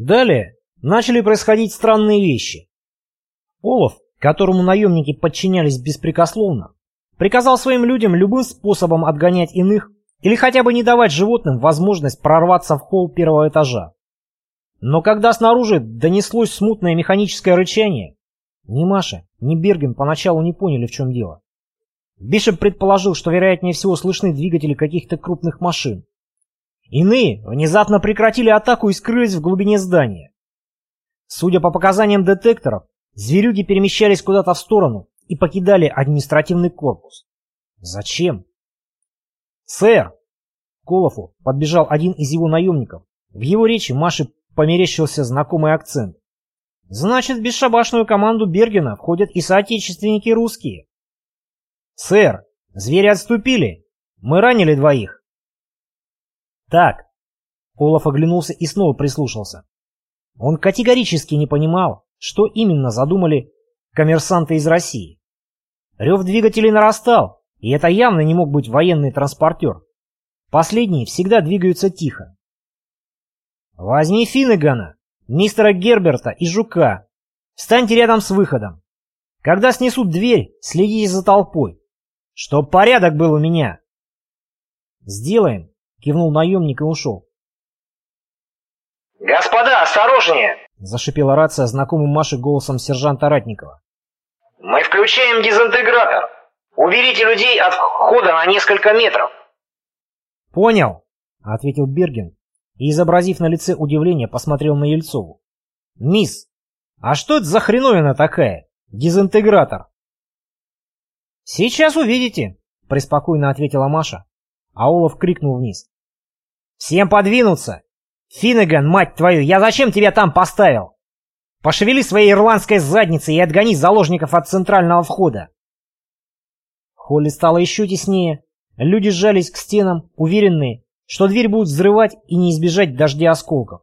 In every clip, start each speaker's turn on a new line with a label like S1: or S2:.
S1: Далее начали происходить странные вещи. Олаф, которому наемники подчинялись беспрекословно, приказал своим людям любым способом отгонять иных или хотя бы не давать животным возможность прорваться в холл первого этажа. Но когда снаружи донеслось смутное механическое рычание, ни Маша, ни Берген поначалу не поняли, в чем дело. Бишоп предположил, что вероятнее всего слышны двигатели каких-то крупных машин. Иные внезапно прекратили атаку и скрылись в глубине здания. Судя по показаниям детекторов, зверюги перемещались куда-то в сторону и покидали административный корпус. Зачем? «Сэр!» Колофу подбежал один из его наемников. В его речи Маше померещился знакомый акцент. «Значит, в бесшабашную команду Бергена входят и соотечественники русские». «Сэр, звери отступили. Мы ранили двоих». «Так». Олаф оглянулся и снова прислушался. Он категорически не понимал, что именно задумали коммерсанты из России. Рев двигателей нарастал, и это явно не мог быть военный транспортер. Последние всегда двигаются тихо. «Возьми Финнегана, мистера Герберта и Жука. Встаньте рядом с выходом. Когда снесут дверь, следите за толпой. Чтоб порядок был у меня». «Сделаем», — кивнул наемник и ушел.
S2: «Господа, осторожнее!»
S1: — зашипела рация знакомым Маше голосом сержанта Ратникова.
S2: «Мы включаем дезинтегратор. Уберите людей от входа на несколько метров».
S1: «Понял», — ответил Берген и, изобразив на лице удивление, посмотрел на Ельцову. «Мисс, а что это за хреновина такая? Дезинтегратор?» «Сейчас увидите», — преспокойно ответила Маша, а Олаф крикнул вниз. «Всем подвинуться! Финнеган, мать твою, я зачем тебя там поставил? Пошевели своей ирландской задницей и отгони заложников от центрального входа. В стало еще теснее. Люди сжались к стенам, уверенные, что дверь будут взрывать и не избежать дождя осколков.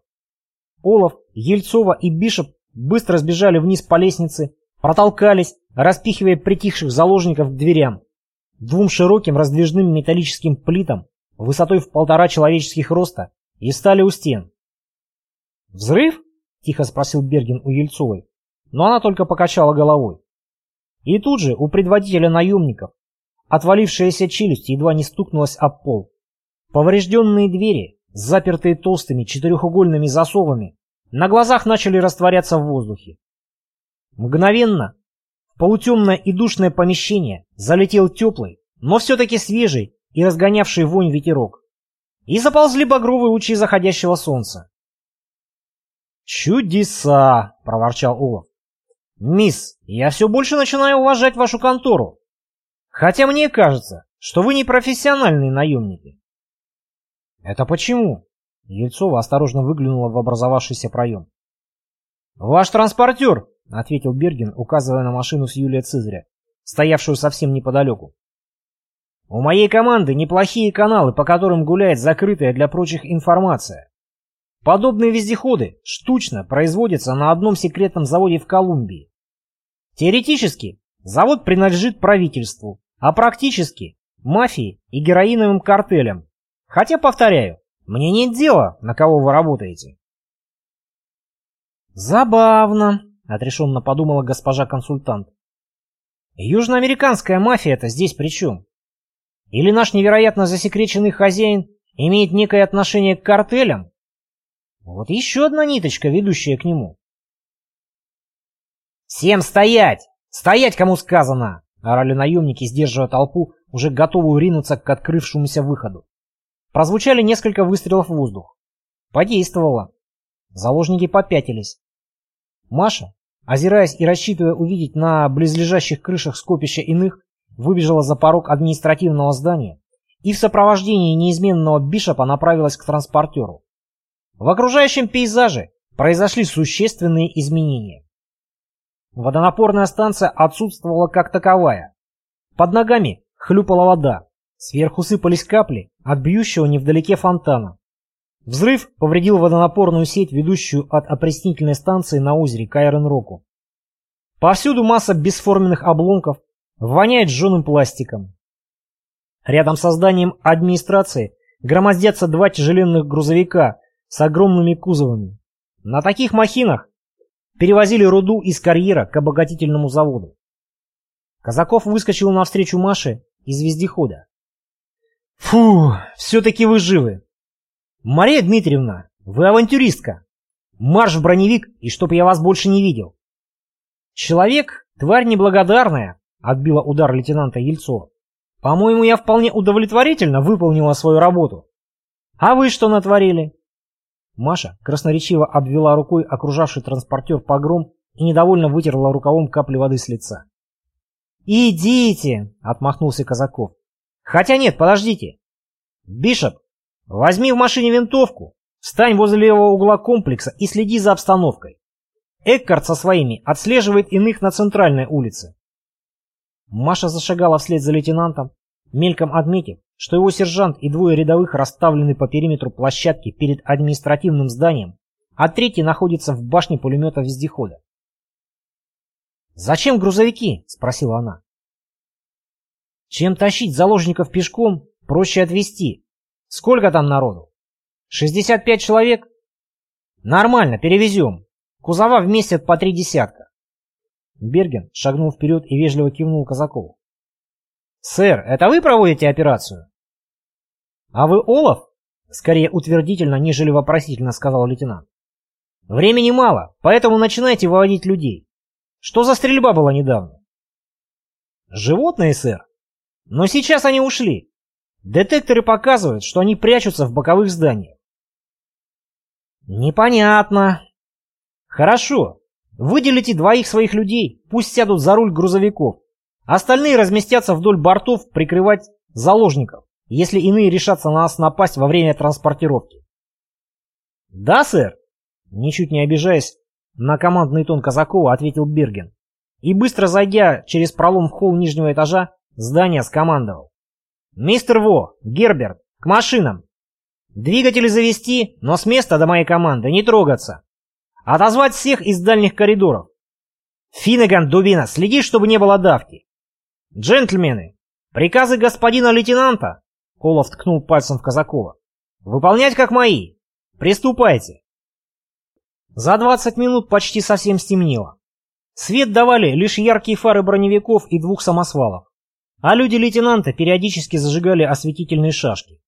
S1: Олаф, Ельцова и Бишоп быстро сбежали вниз по лестнице, протолкались, распихивая притихших заложников к дверям. Двум широким раздвижным металлическим плитам высотой в полтора человеческих роста и стали у стен. «Взрыв?» — тихо спросил Берген у Ельцовой, но она только покачала головой. И тут же у предводителя наемников отвалившаяся челюсть едва не стукнулась об пол. Поврежденные двери, запертые толстыми четырехугольными засовами, на глазах начали растворяться в воздухе. Мгновенно полутемное и душное помещение залетел теплый, но все-таки свежий и разгонявший вонь ветерок и заползли багровые лучи заходящего солнца. «Чудеса!» — проворчал Олаф. «Мисс, я все больше начинаю уважать вашу контору. Хотя мне кажется, что вы не профессиональные наемники». «Это почему?» — Ельцова осторожно выглянула в образовавшийся проем. «Ваш транспортер!» — ответил Берген, указывая на машину с Юлия Цезаря, стоявшую совсем неподалеку. У моей команды неплохие каналы, по которым гуляет закрытая для прочих информация. Подобные вездеходы штучно производятся на одном секретном заводе в Колумбии. Теоретически завод принадлежит правительству, а практически мафии и героиновым картелям. Хотя, повторяю, мне нет дела, на кого вы работаете. Забавно, отрешенно подумала госпожа консультант. Южноамериканская мафия-то здесь при чем? Или наш невероятно засекреченный хозяин имеет некое отношение к картелям? Вот еще одна ниточка, ведущая к нему. «Всем стоять! Стоять, кому сказано!» — орали наемники, сдерживая толпу, уже готовую ринуться к открывшемуся выходу. Прозвучали несколько выстрелов в воздух. Подействовало. Заложники попятились. Маша, озираясь и рассчитывая увидеть на близлежащих крышах скопища иных, выбежала за порог административного здания и в сопровождении неизменного Бишопа направилась к транспортеру. В окружающем пейзаже произошли существенные изменения. Водонапорная станция отсутствовала как таковая. Под ногами хлюпала вода, сверху сыпались капли от бьющего невдалеке фонтана. Взрыв повредил водонапорную сеть, ведущую от опреснительной станции на озере Кайрен-Року. Повсюду масса бесформенных обломков, Воняет жженым пластиком. Рядом со зданием администрации громоздятся два тяжеленных грузовика с огромными кузовами. На таких махинах перевозили руду из карьера к обогатительному заводу. Казаков выскочил навстречу Маше из вездехода. «Фу, все-таки вы живы! Мария Дмитриевна, вы авантюристка! Марш в броневик, и чтоб я вас больше не видел!» «Человек — тварь неблагодарная», — отбила удар лейтенанта Ельцова. «По-моему, я вполне удовлетворительно выполнила свою работу. А вы что натворили?» Маша красноречиво обвела рукой окружавший транспортер погром и недовольно вытерла рукавом капли воды с лица. «Идите!» — отмахнулся Казаков. «Хотя нет, подождите. Бишоп, возьми в машине винтовку, встань возле левого угла комплекса и следи за обстановкой. Эккарт со своими отслеживает иных на центральной улице». Маша зашагала вслед за лейтенантом, мельком отметив, что его сержант и двое рядовых расставлены по периметру площадки перед административным зданием, а третий находится в башне пулемета вездехода. «Зачем грузовики?» — спросила она. «Чем тащить заложников пешком, проще отвезти. Сколько там народу? 65 человек? Нормально, перевезем. Кузова вместят по три десятка». Берген шагнул вперед и вежливо кивнул Казакову. «Сэр, это вы проводите операцию?» «А вы Олаф?» — скорее утвердительно, нежели вопросительно сказал лейтенант. «Времени мало, поэтому начинайте выводить людей. Что за стрельба была недавно? Животные, сэр. Но сейчас они ушли. Детекторы показывают, что они прячутся в боковых зданиях. Непонятно. Хорошо. Выделите двоих своих людей, пусть сядут за руль грузовиков. Остальные разместятся вдоль бортов прикрывать заложников, если иные решатся на нас напасть во время транспортировки. Да, сэр? Ничуть не обижаясь, на командный тон Казакова ответил Берген. И быстро зайдя через пролом в холл нижнего этажа, здание скомандовал. «Мистер Во, Герберт, к машинам! Двигатели завести, но с места до моей команды не трогаться. Отозвать всех из дальних коридоров. Финнеган, Дубина, следи, чтобы не было давки. Джентльмены, приказы господина лейтенанта, Колов ткнул пальцем в Казакова, выполнять как мои. Приступайте. За 20 минут почти совсем стемнело. Свет давали лишь яркие фары броневиков и двух самосвалов, а люди лейтенанта периодически зажигали осветительные шашки.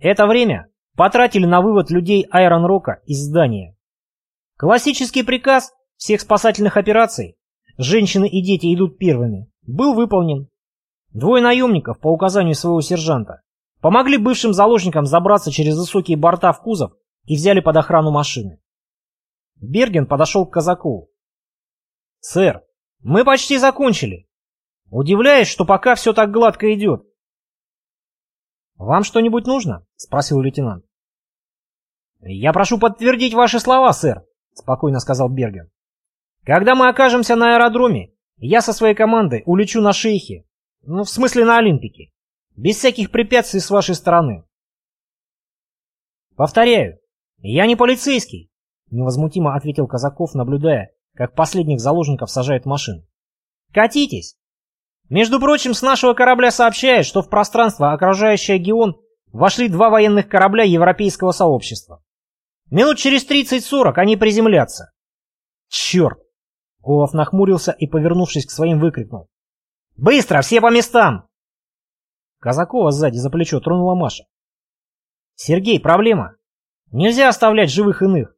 S1: Это время потратили на вывод людей Айрон Рока из здания. Классический приказ всех спасательных операций «Женщины и дети идут первыми» был выполнен. Двое наемников по указанию своего сержанта помогли бывшим заложникам забраться через высокие борта в кузов и взяли под охрану машины. Берген подошел к казаку. «Сэр, мы почти закончили. Удивляюсь, что пока все так гладко идет». «Вам что-нибудь нужно?» — спросил лейтенант. «Я прошу подтвердить ваши слова, сэр», — спокойно сказал Берген. «Когда мы окажемся на аэродроме, я со своей командой улечу на шейхе, ну, в смысле на Олимпике, без всяких препятствий с вашей стороны». «Повторяю, я не полицейский, Невозмутимо ответил Казаков, наблюдая, как последних заложников сажают в машину. «Катитесь! Между прочим, с нашего корабля сообщают, что в пространство, окружающее Геон, вошли два военных корабля европейского сообщества. Минут через 30-40 они приземлятся. Черт! Олаф нахмурился и, повернувшись к своим, выкрикнул. «Быстро! Все по местам!» Казакова сзади за плечо тронула Маша. «Сергей, проблема. Нельзя оставлять живых иных.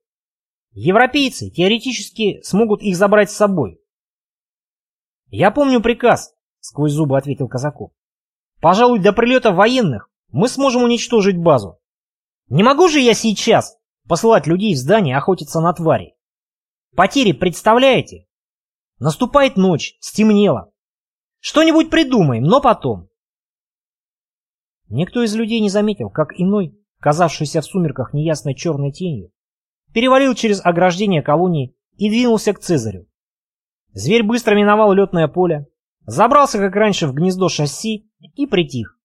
S1: Европейцы теоретически смогут их забрать с собой. «Я помню приказ», — сквозь зубы ответил Казаков. «Пожалуй, до прилета военных мы сможем уничтожить базу. Не могу же я сейчас посылать людей в здание охотиться на твари. Потери представляете? Наступает ночь, стемнело. Что-нибудь придумаем, но потом». Никто из людей не заметил, как иной, казавшийся в сумерках неясной черной тенью, перевалил через ограждение колонии и двинулся к Цезарю. Зверь быстро миновал летное поле, забрался, как раньше, в гнездо шасси и притих.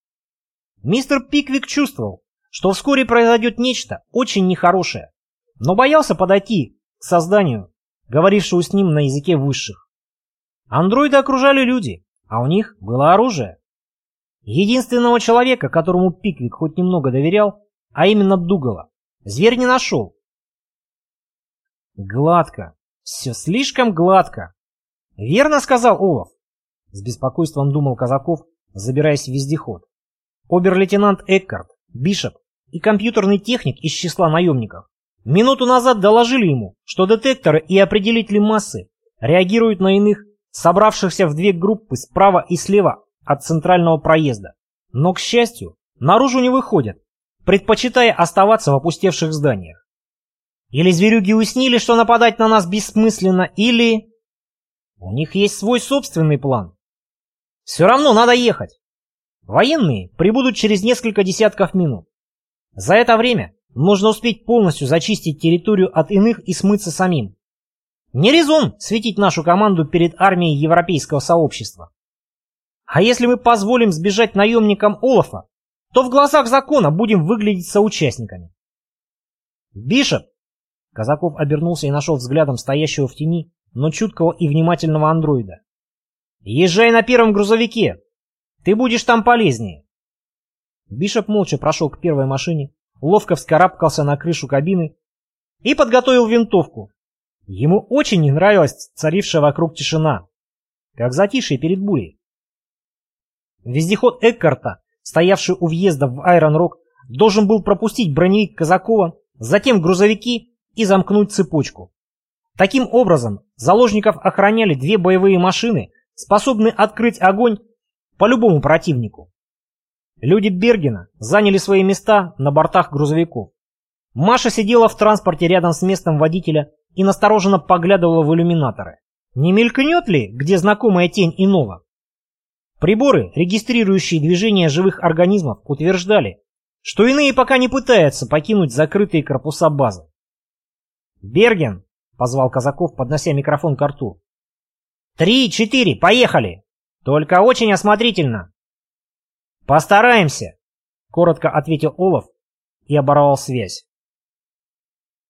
S1: Мистер Пиквик чувствовал, что вскоре произойдет нечто очень нехорошее, но боялся подойти к созданию, говорившему с ним на языке высших. Андроиды окружали люди, а у них было оружие. Единственного человека, которому Пиквик хоть немного доверял, а именно Дугала, зверь не нашел, Гладко. Все слишком гладко. Верно сказал Олаф. С беспокойством думал Казаков, забираясь в вездеход. Обер-лейтенант Эккарт, Бишоп и компьютерный техник из числа наемников минуту назад доложили ему, что детекторы и определители массы реагируют на иных, собравшихся в две группы справа и слева от центрального проезда, но, к счастью, наружу не выходят, предпочитая оставаться в опустевших зданиях. Или зверюги уснили, что нападать на нас бессмысленно, или... У них есть свой собственный план. Все равно надо ехать. Военные прибудут через несколько десятков минут. За это время нужно успеть полностью зачистить территорию от иных и смыться самим. Не резон светить нашу команду перед армией европейского сообщества. А если мы позволим сбежать наемникам Олафа, то в глазах закона будем выглядеть соучастниками. Бишоп! Казаков обернулся и нашел взглядом стоящего в тени, но чуткого и внимательного андроида. Езжай на первом грузовике. Ты будешь там полезнее. Бишоп молча прошел к первой машине, ловко вскарабкался на крышу кабины и подготовил винтовку. Ему очень не нравилась царившая вокруг тишина, как затишье перед бурей. Вездеход Эккарта, стоявший у въезда в Айрон-Рок, должен был пропустить броневик Казакова, затем грузовики и замкнуть цепочку. Таким образом, заложников охраняли две боевые машины, способные открыть огонь по любому противнику. Люди Бергена заняли свои места на бортах грузовиков. Маша сидела в транспорте рядом с местом водителя и настороженно поглядывала в иллюминаторы. Не мелькнет ли, где знакомая тень иного? Приборы, регистрирующие движение живых организмов, утверждали, что иные пока не пытаются покинуть закрытые корпуса базы. «Берген!» — позвал Казаков, поднося микрофон к рту. «Три, четыре, поехали! Только очень осмотрительно!» «Постараемся!» — коротко ответил Олаф и оборвал связь.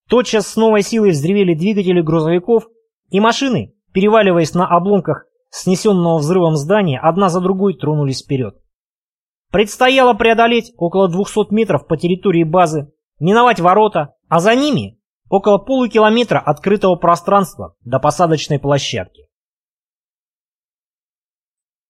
S1: Тотчас с новой силой взревели двигатели грузовиков, и машины, переваливаясь на обломках снесенного взрывом здания, одна за другой тронулись вперед. Предстояло преодолеть около 200 метров по территории базы, миновать ворота, а за ними около полукилометра открытого пространства до посадочной площадки.